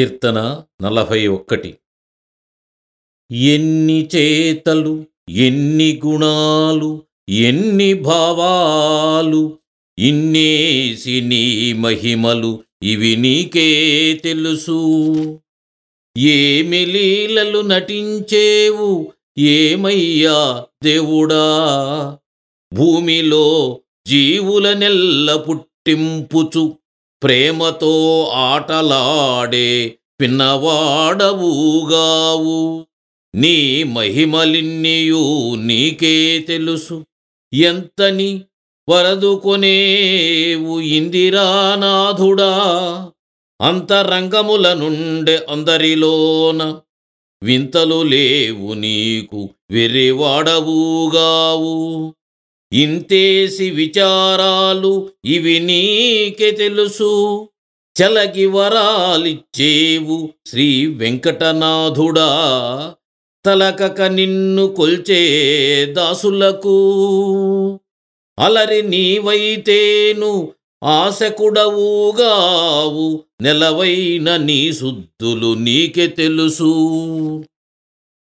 కీర్తన నలభై ఒక్కటి. ఎన్ని చేతలు ఎన్ని గుణాలు ఎన్ని భావాలు ఇన్నేసి నీ మహిమలు ఇవి నీకే తెలుసు. ఏమి లీలలు నటించేవు ఏమయ్యా దేవుడా? భూమిలో జీవులనెల్ల పుట్టింపుచు ప్రేమతో ఆటలాడే పిన్నవాడవుగావు. నీ మహిమలిన్నియు నీకే తెలుసు. ఎంతని వరదుకొనేవు ఇందిరానాథుడా. అంతరంగముల నుండె అందరిలోన వింతలు లేవు నీకు వెర్రివాడవుగావు. ఇంతేసి విచారాలు ఇవి నీకే తెలుసు. చలకి వరాలిచ్చేవు శ్రీ వెంకటనాథుడా. తలకక నిన్ను కొల్చే దాసులకు అలరి నీవైతేను ఆశకుడవుగావు. నెలవైన నీ శుద్ధులు నీకే తెలుసు.